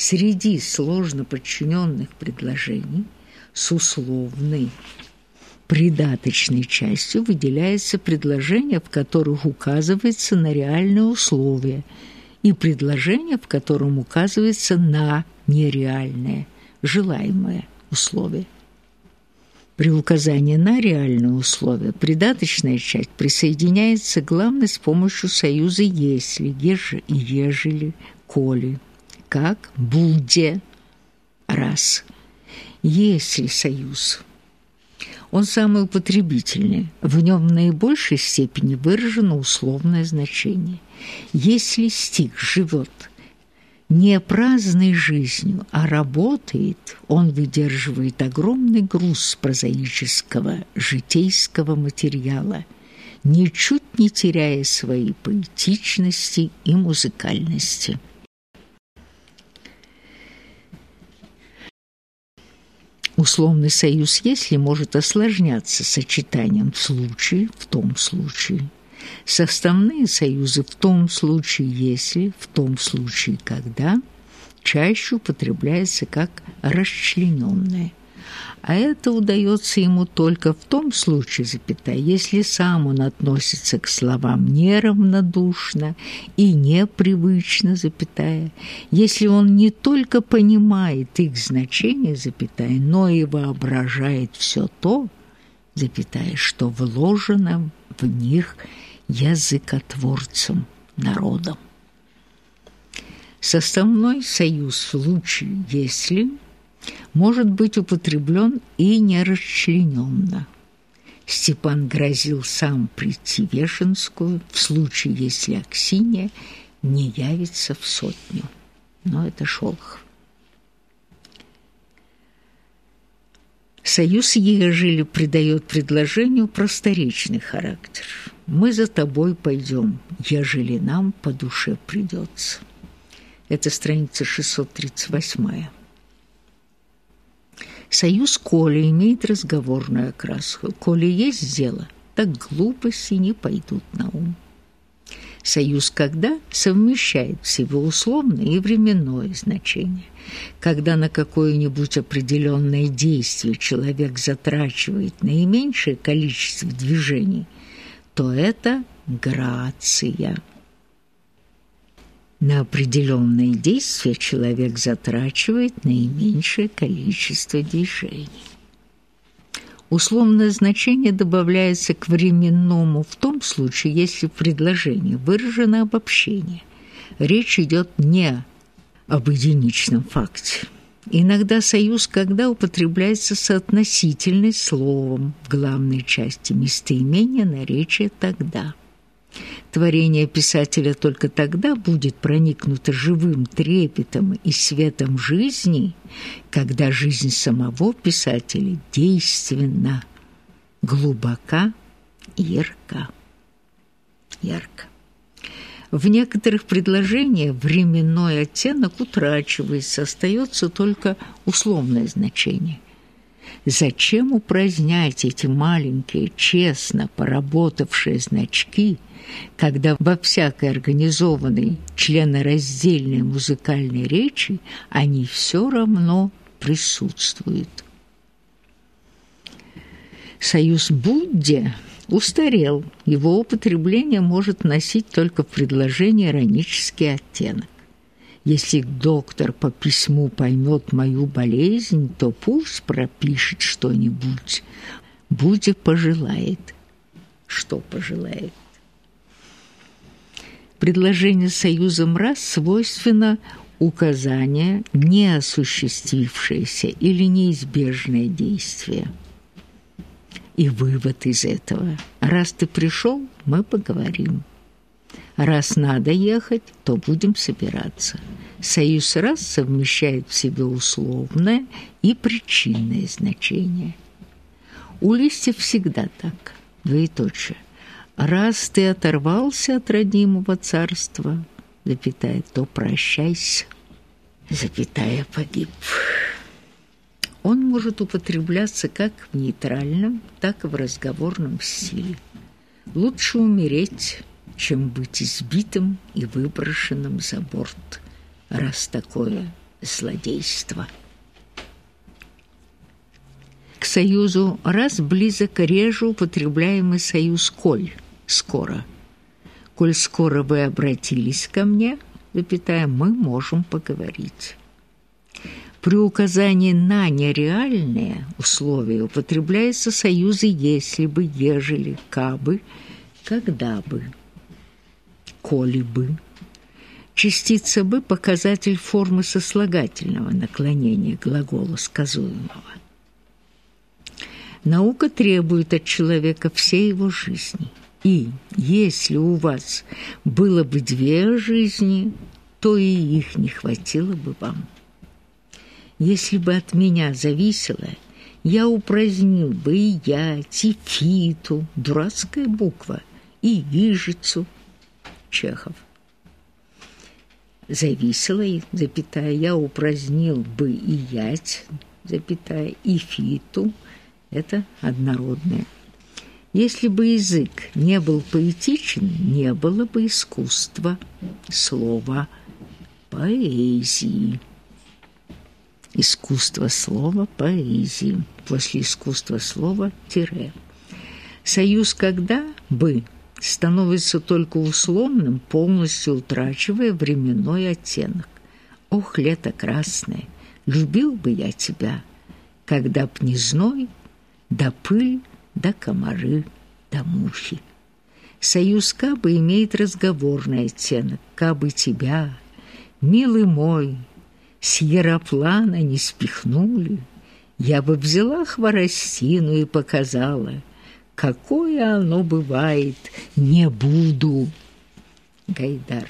Среди сложно подчиненных предложений с условной придаточной частью выделяется предложение, в которых указывается на реальные условия, и предложение, в котором указывается на нереальное, желаемое условие. При указании на реальные условия придаточная часть присоединяется главной с помощью союза «если», «еже» и «ежели», «коли» как «буде» раз. Если союз, он самый употребительный, в нем в наибольшей степени выражено условное значение. Если стих живет не праздной жизнью, а работает, он выдерживает огромный груз прозаического, житейского материала, ничуть не теряя своей поэтичности и музыкальности. Условный союз «если» может осложняться сочетанием в случае, в том случае. Составные союзы в том случае, если, в том случае, когда чаще употребляются как расчлененные а это удается ему только в том случае, запятая, если сам он относится к словам неравнодушно и непривычно, запятая, если он не только понимает их значение, запятая, но и воображает все то, запятая, что вложено в них языкотворцем, народом. Составной союз в случае, если может быть употреблен и нерасчлененно. Степан грозил сам прийти в Вешенскую в случае, если Аксинья не явится в сотню. Но это Шолохов. Союз ежели придает предложению просторечный характер. «Мы за тобой пойдем, ежели нам по душе придется». Это страница 638 Союз Коли имеет разговорную окраску. Коли есть дело, так глупости не пойдут на ум. Союз «когда» совмещает в себе условное и временное значение. Когда на какое-нибудь определенное действие человек затрачивает наименьшее количество движений, то это грация – на определенные действия человек затрачивает наименьшее количество движений. Условное значение добавляется к временному в том случае, если в предложении выражено обобщение. Речь идет не об единичном факте. Иногда союз «когда» употребляется соотносительный словом в главной части местоимения наречия «тогда». Творение писателя только тогда будет проникнуто живым трепетом и светом жизни, когда жизнь самого писателя действенна, глубока и ярка. Ярко. В некоторых предложениях временной оттенок утрачивается, остается только условное значение – Зачем упразднять эти маленькие, честно поработавшие значки, когда во всякой организованной членораздельной музыкальной речи они все равно присутствуют? Союз Будде устарел, его употребление может носить только в предложении иронический оттенок. Если доктор по письму поймет мою болезнь, то пусть пропишет что-нибудь. Буде пожелает. Что пожелает? Предложение союзом раз свойственно указание, не осуществившееся или неизбежное действие. И вывод из этого. Раз ты пришел, мы поговорим. Раз надо ехать, то будем собираться. Союз раз совмещает в себе условное и причинное значение. У листьев всегда так, двоеточие. Раз ты оторвался от родимого царства, запятая, то прощайся, запятая, погиб. Он может употребляться как в нейтральном, так и в разговорном стиле. Лучше умереть, чем быть избитым и выброшенным за борт, раз такое злодейство. К союзу раз близок реже употребляемый союз «коль» – «скоро». «Коль скоро вы обратились ко мне», запятая, мы можем поговорить. При указании на нереальные условия употребляются союзы «если бы», «ежели», «кабы», «когда бы», «коли бы». Частица «бы» – показатель формы сослагательного наклонения глагола сказуемого. Наука требует от человека всей его жизни. И если у вас было бы две жизни, то и их не хватило бы вам. Если бы от меня зависело, я упразднил бы и я, тифиту, дурацкая буква, и вижицу. Чехов. Зависело, запятая, я упразднил бы и ять, запятая, и фиту. Это однородное. Если бы язык не был поэтичен, не было бы искусства, слова, поэзии искусство слова поэзии, после искусства слова тире. Союз когда бы становится только условным, полностью утрачивая временной оттенок. Ох, лето красное, любил бы я тебя, когда б не зной, да пыль, да комары, да мухи. Союз Кабы имеет разговорный оттенок. Кабы тебя, милый мой, с яроплана не спихнули, я бы взяла хворостину и показала, какое оно бывает, не буду. Гайдар.